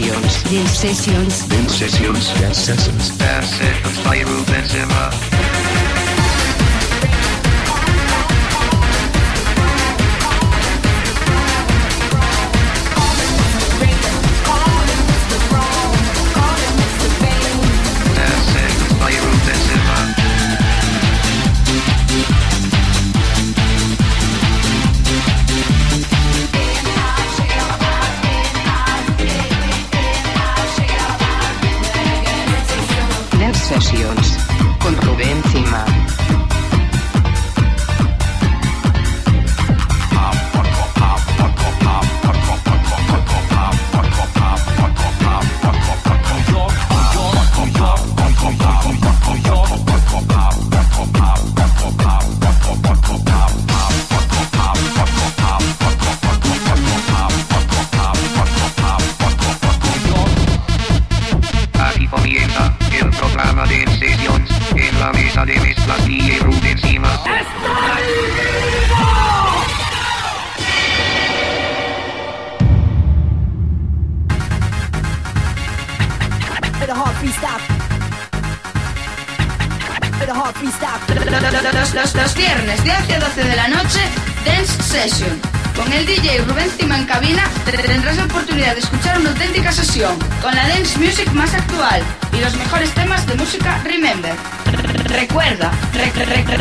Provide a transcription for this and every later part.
sessions. Dance sessions. Dance sessions. Dance sessions. Sessions.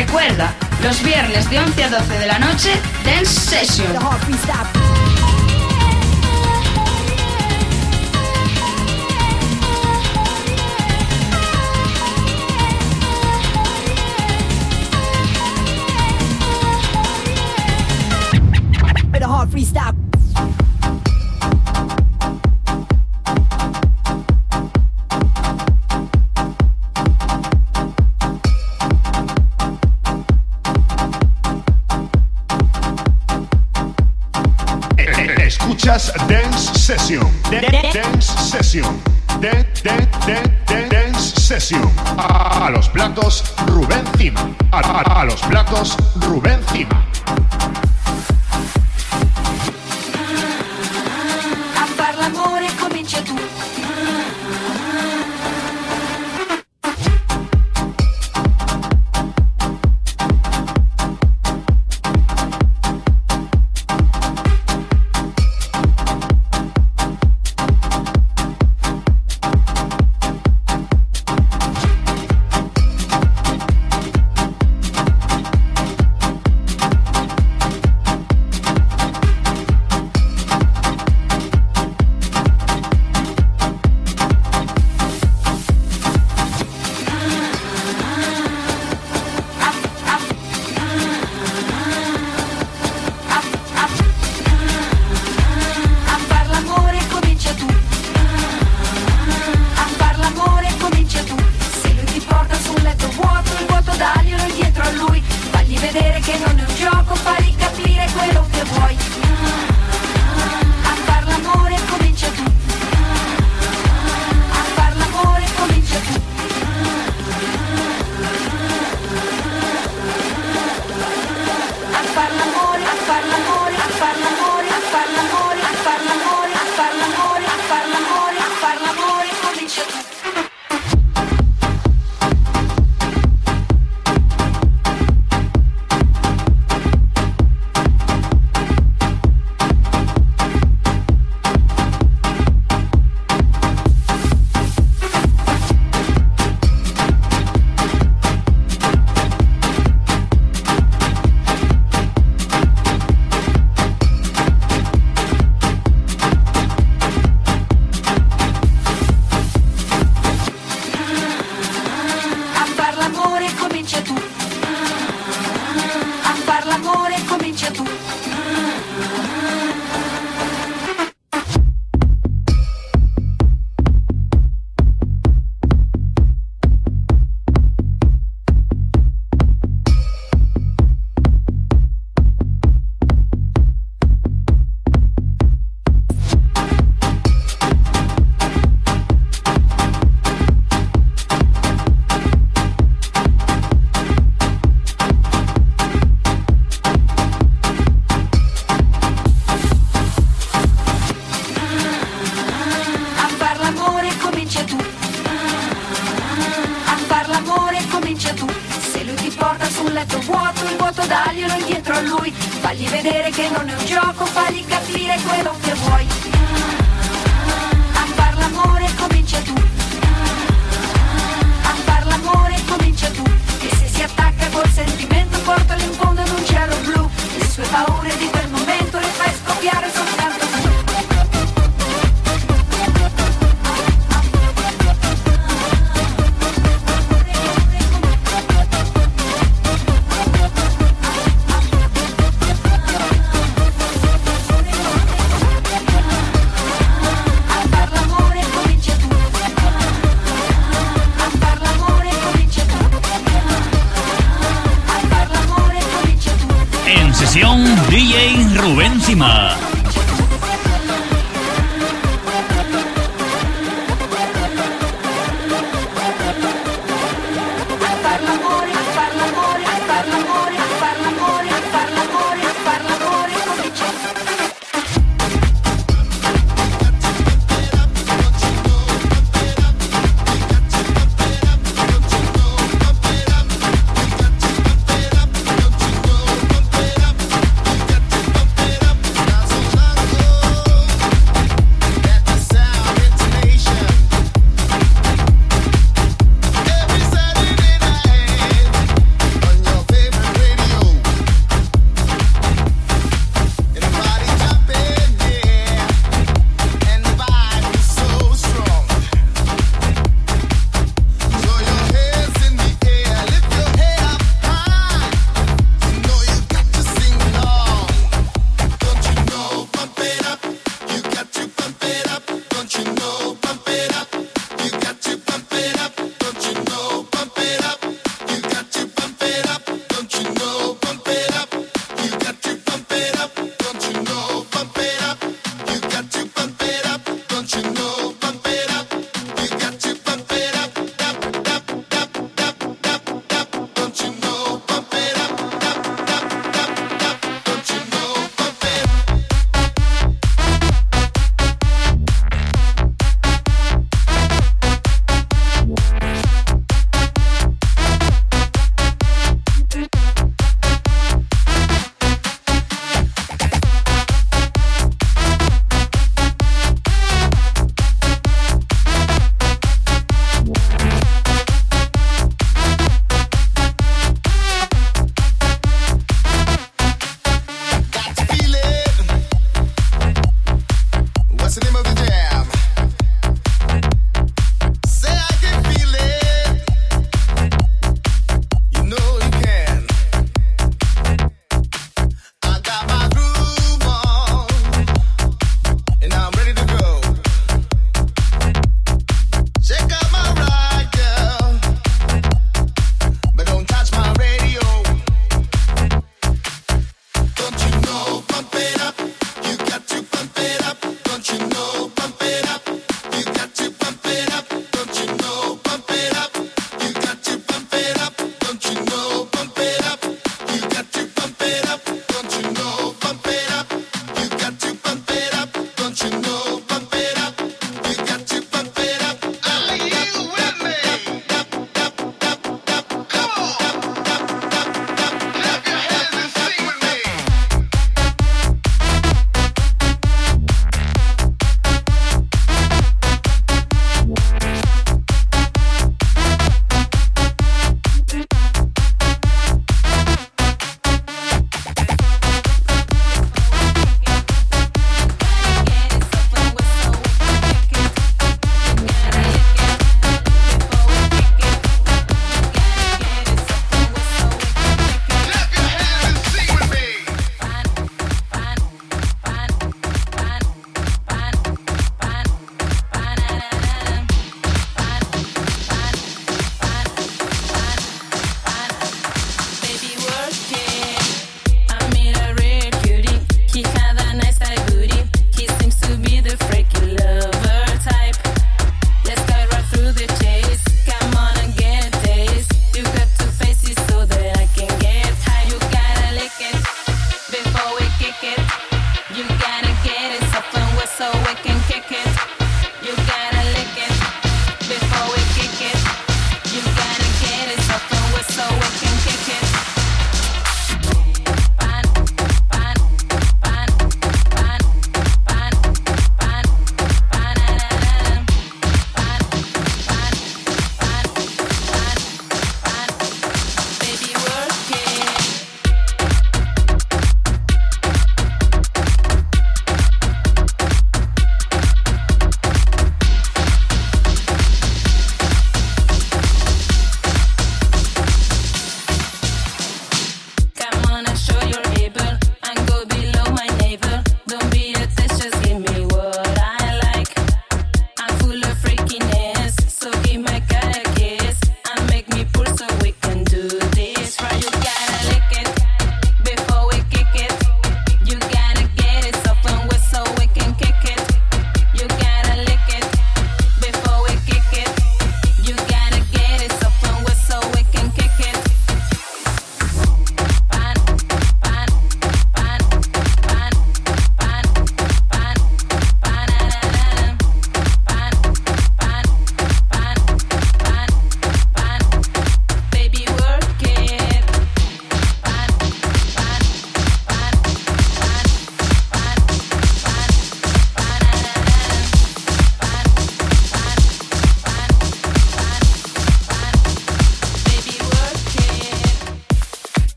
Recuerda, los viernes de 11 a 12 de la noche, Dance Session. Free Freestyle. escuchas Dance Session. Dance Session. Dance Session. A, los platos Rubén Cima. A, los platos Rubén Cima.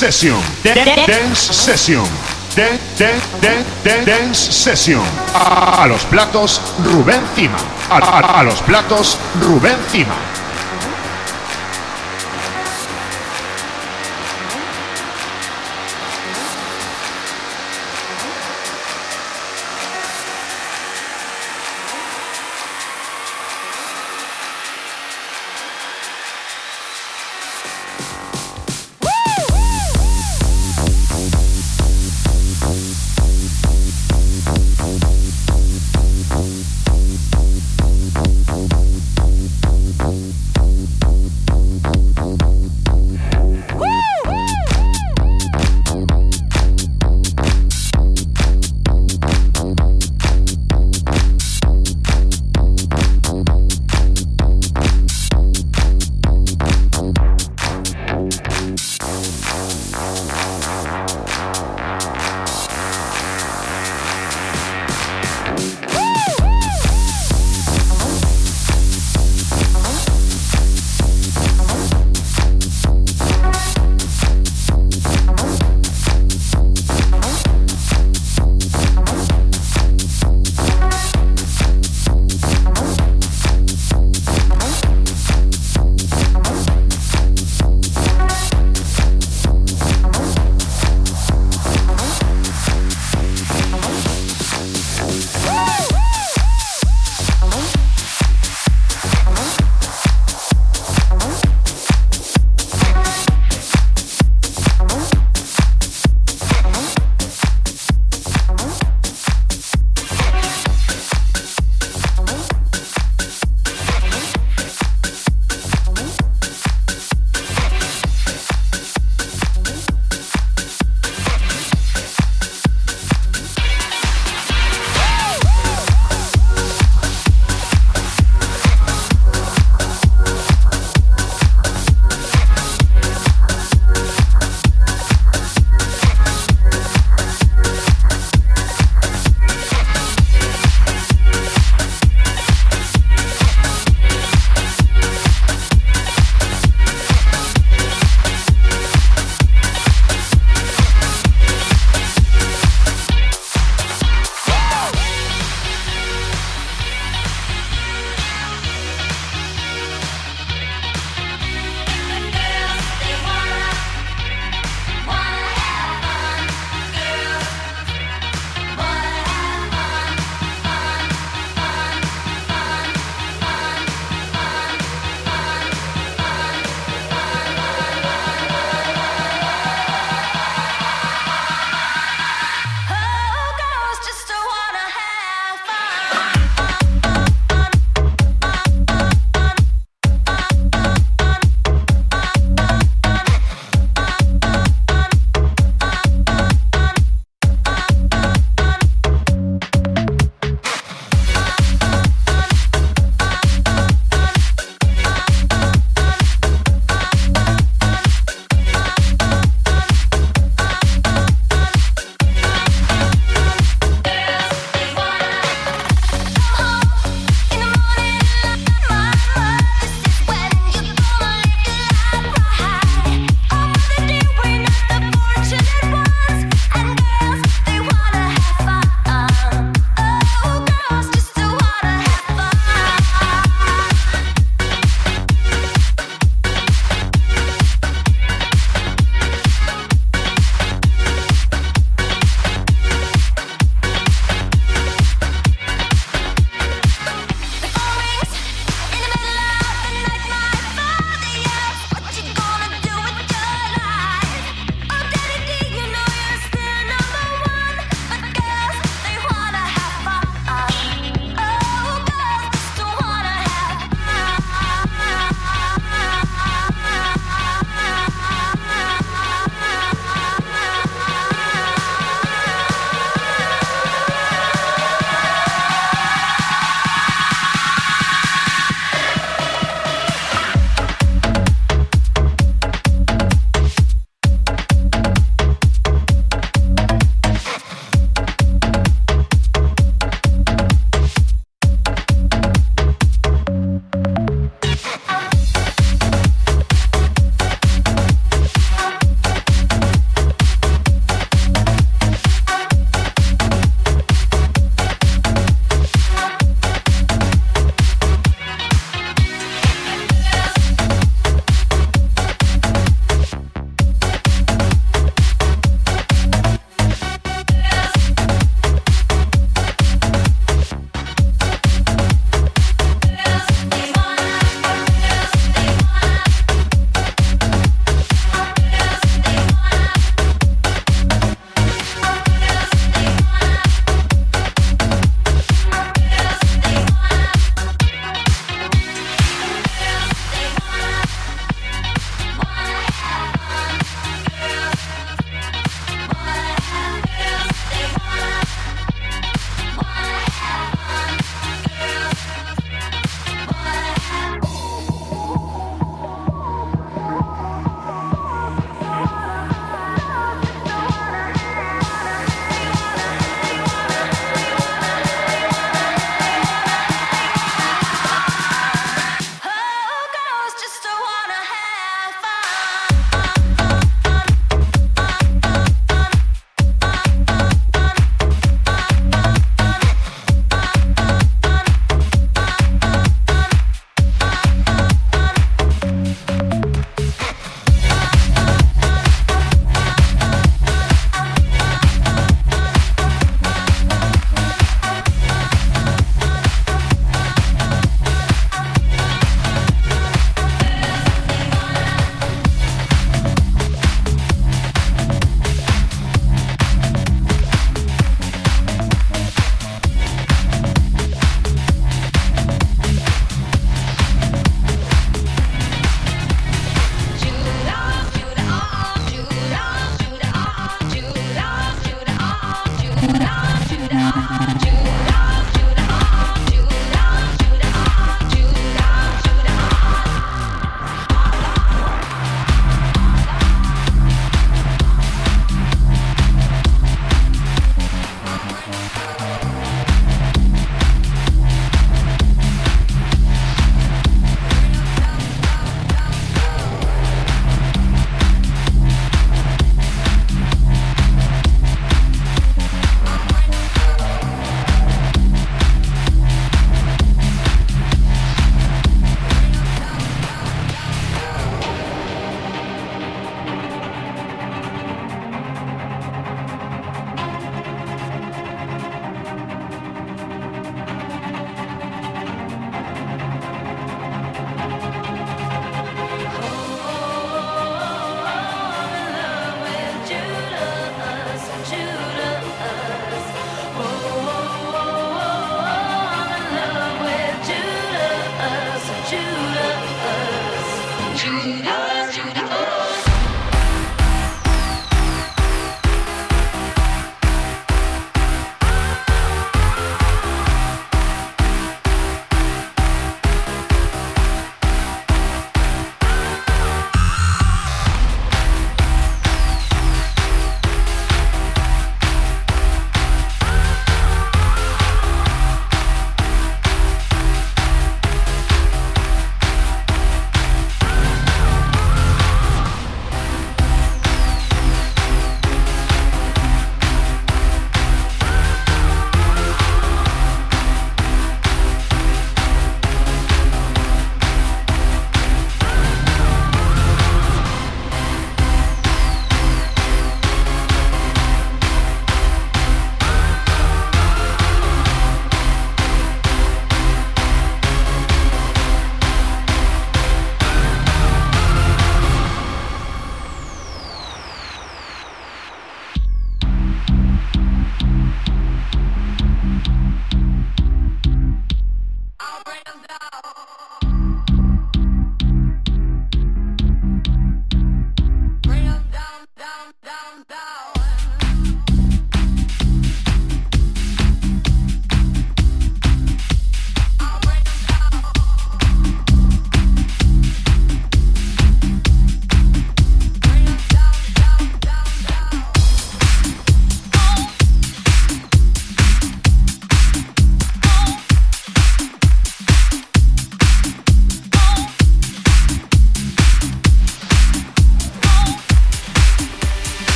Session. Dance Session. Dance Session. A, los platos, Rubén Cima. a los platos, Rubén Cima.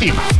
Rubén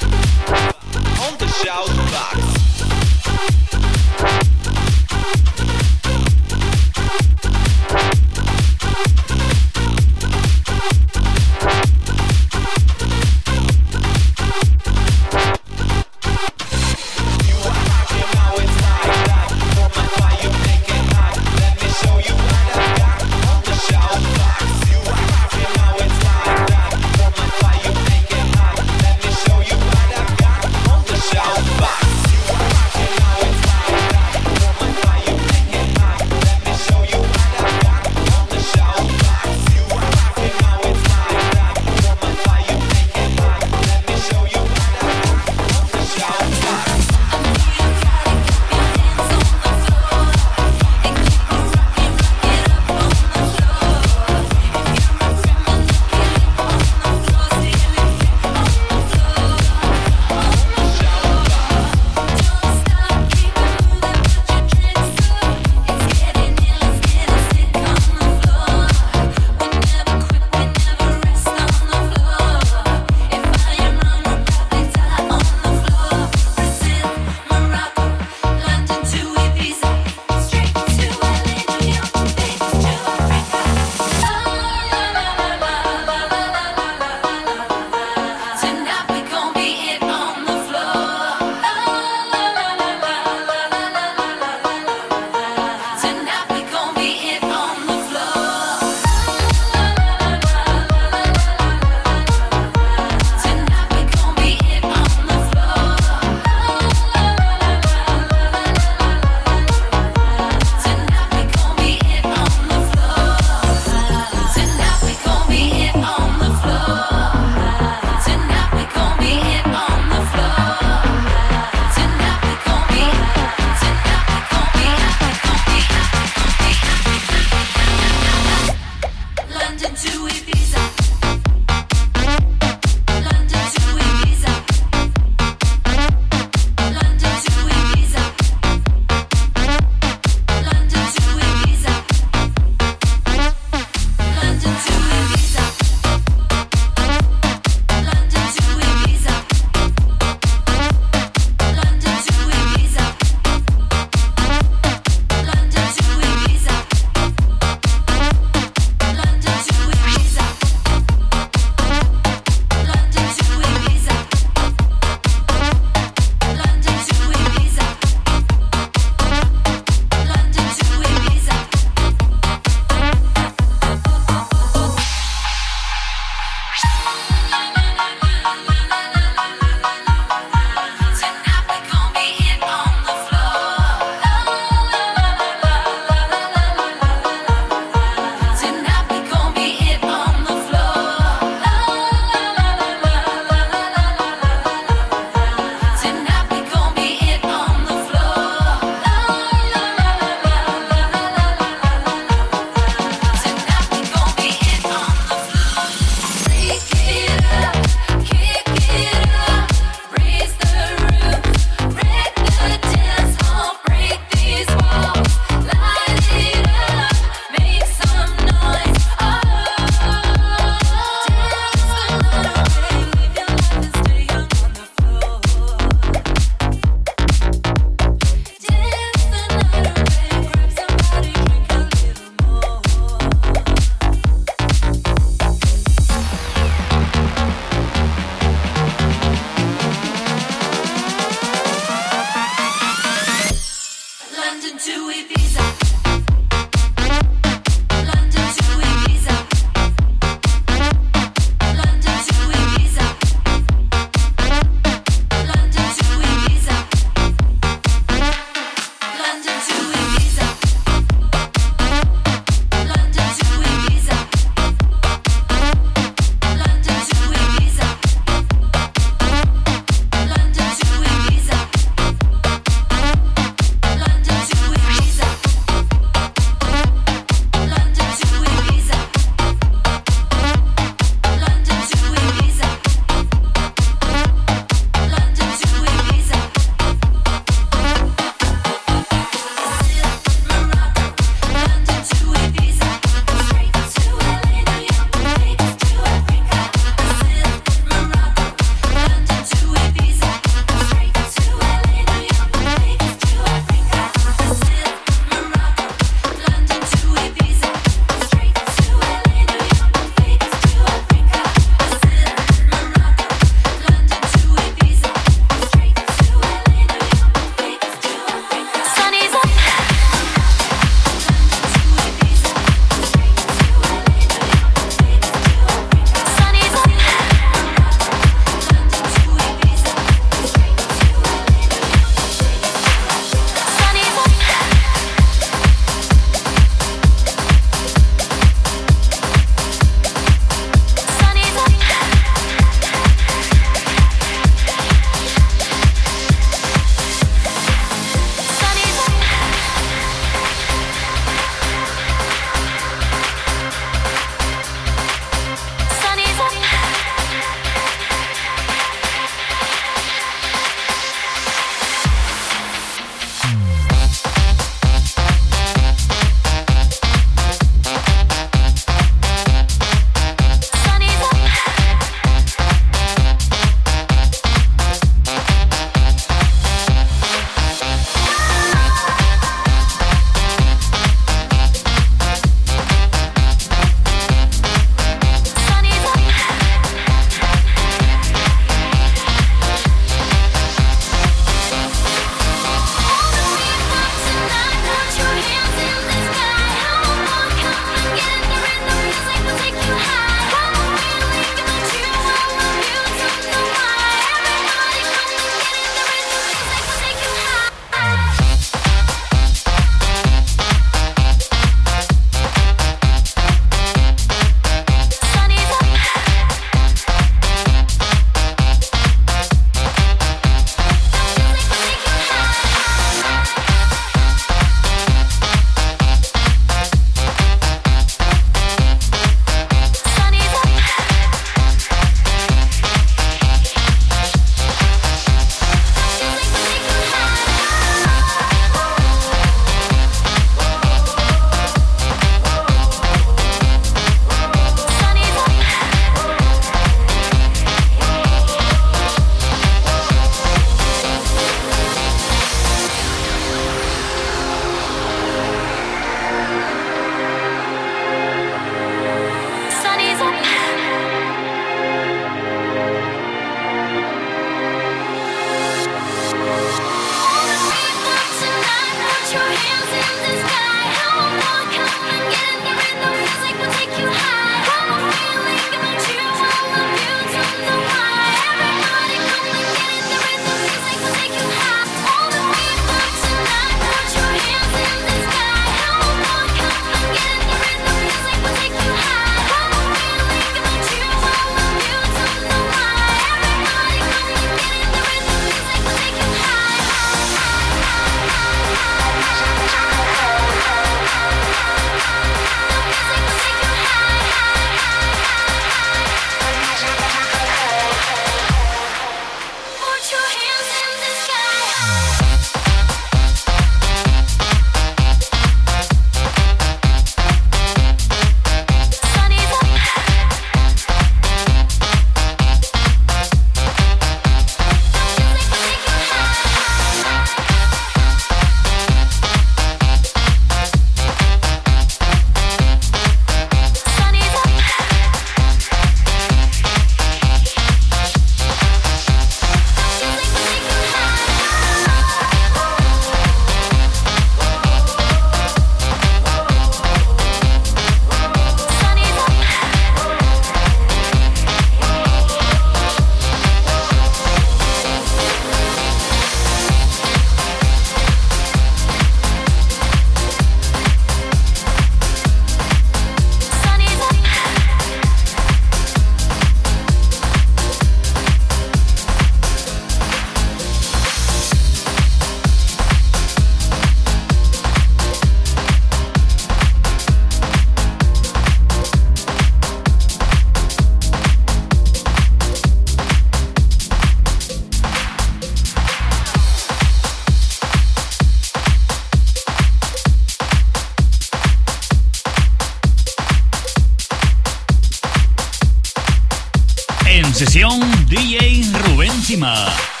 en sesión DJ Rubén Cima.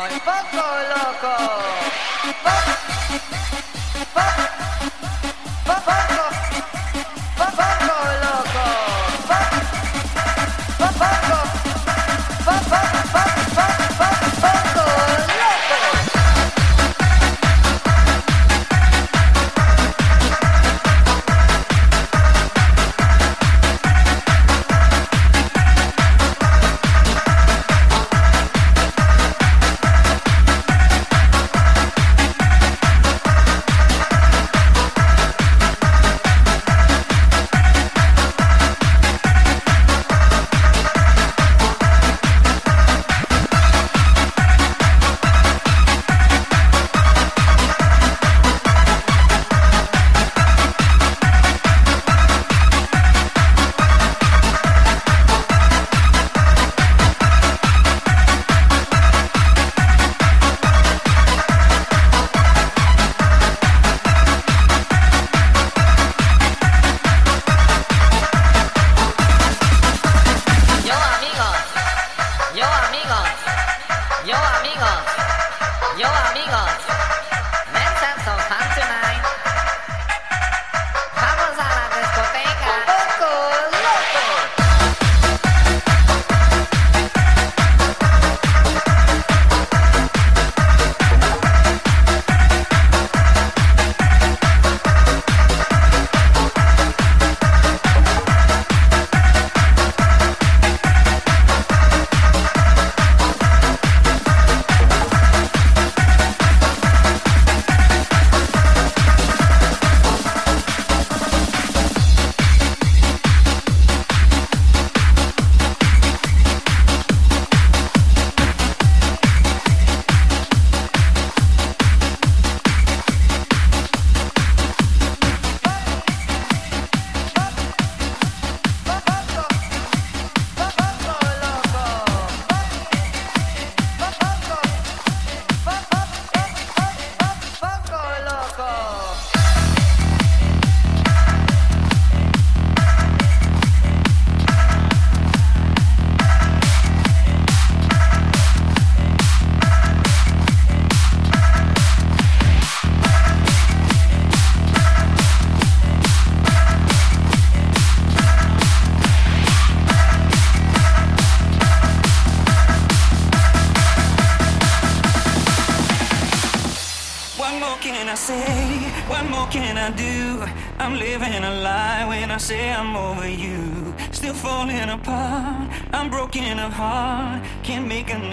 soy poco loco.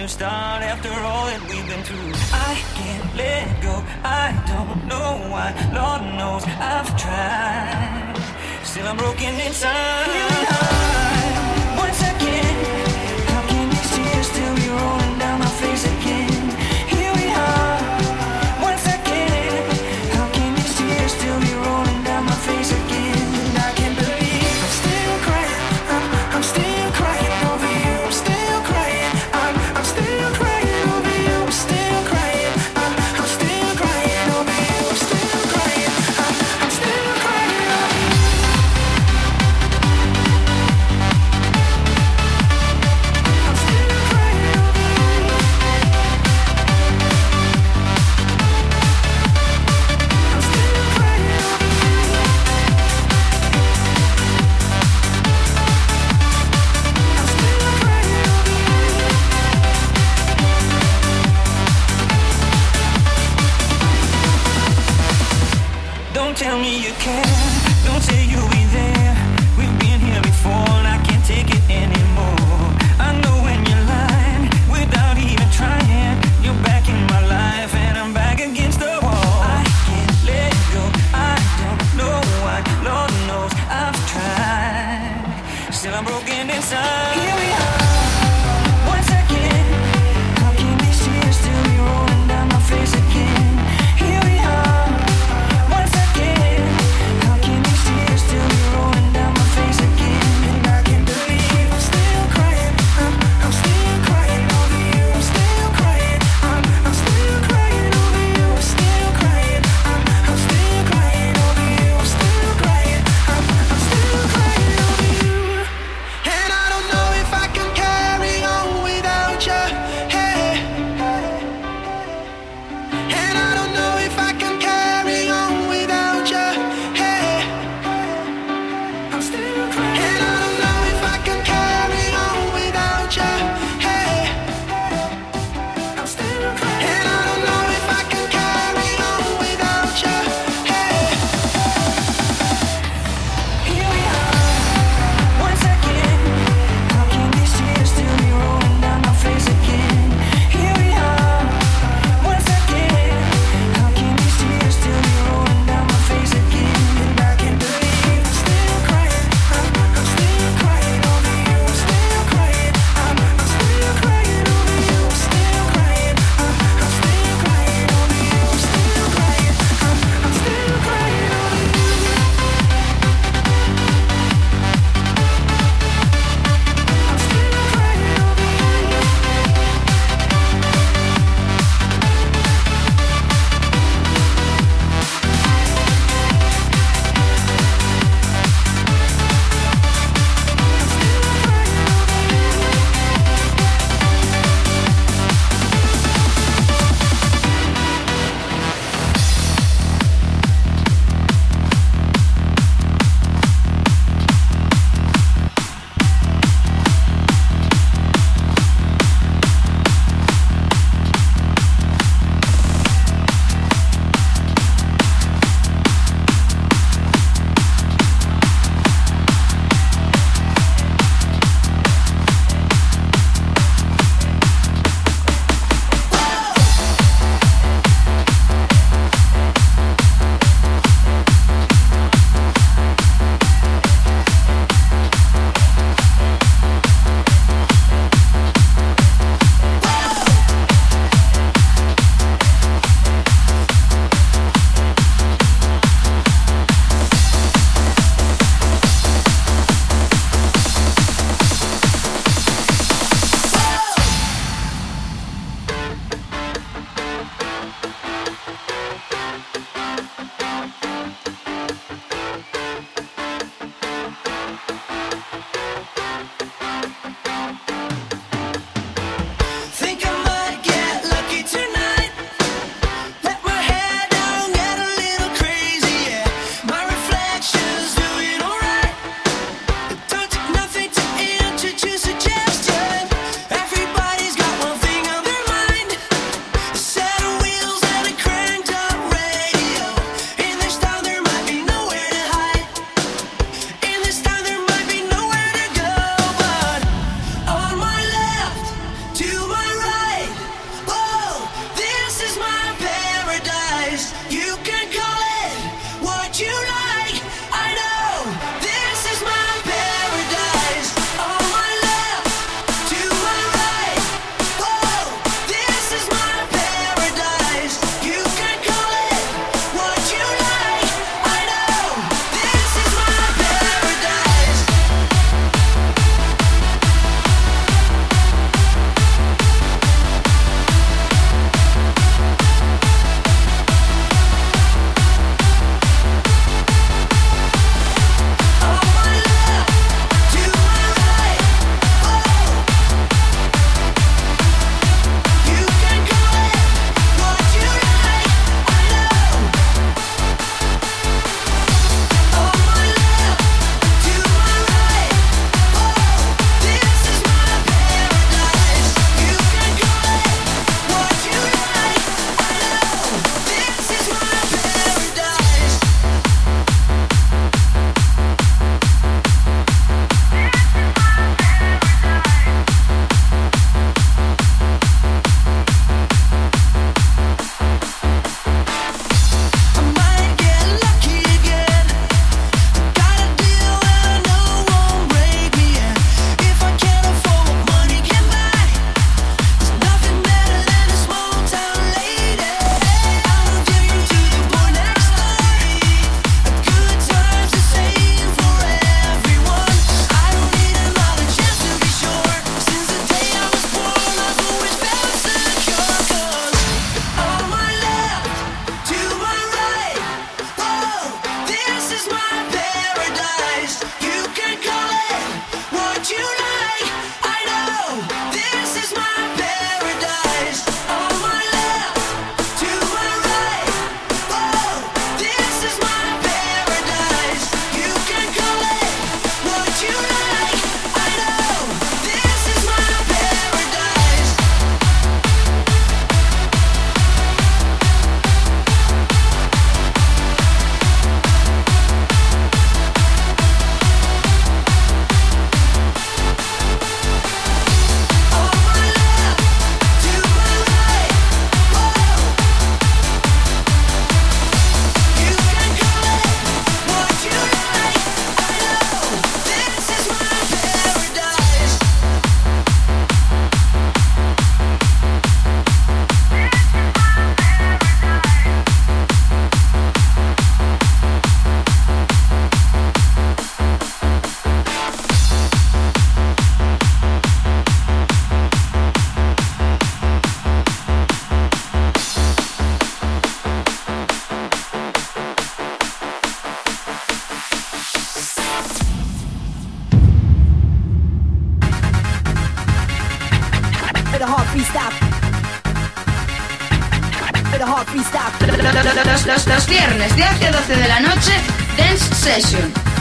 new start after all that we've been through. I can't let go, I don't know why. Lord knows I've tried. Still, I'm broken inside.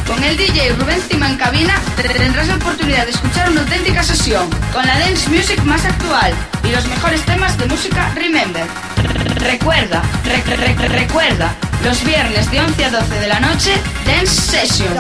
Con el DJ Rubén Cima en cabina tendrás la oportunidad de escuchar una auténtica sesión con la dance music más actual y los mejores temas de música Remember. Recuerda, re- re- re- recuerda, los viernes de 11 a 12 de la noche, Dance Session.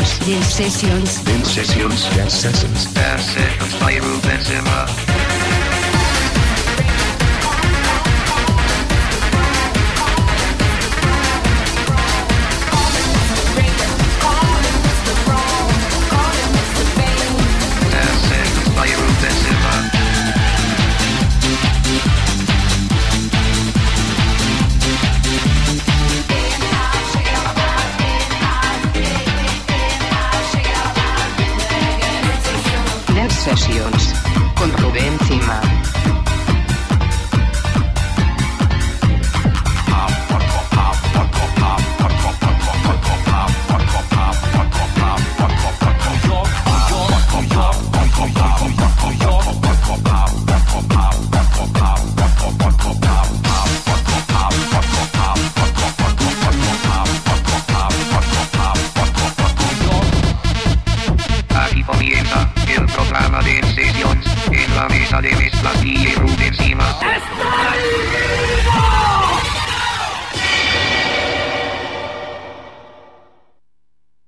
Sessions. Dance Sessions. Dance Sessions. Dance Sessions. By Sima.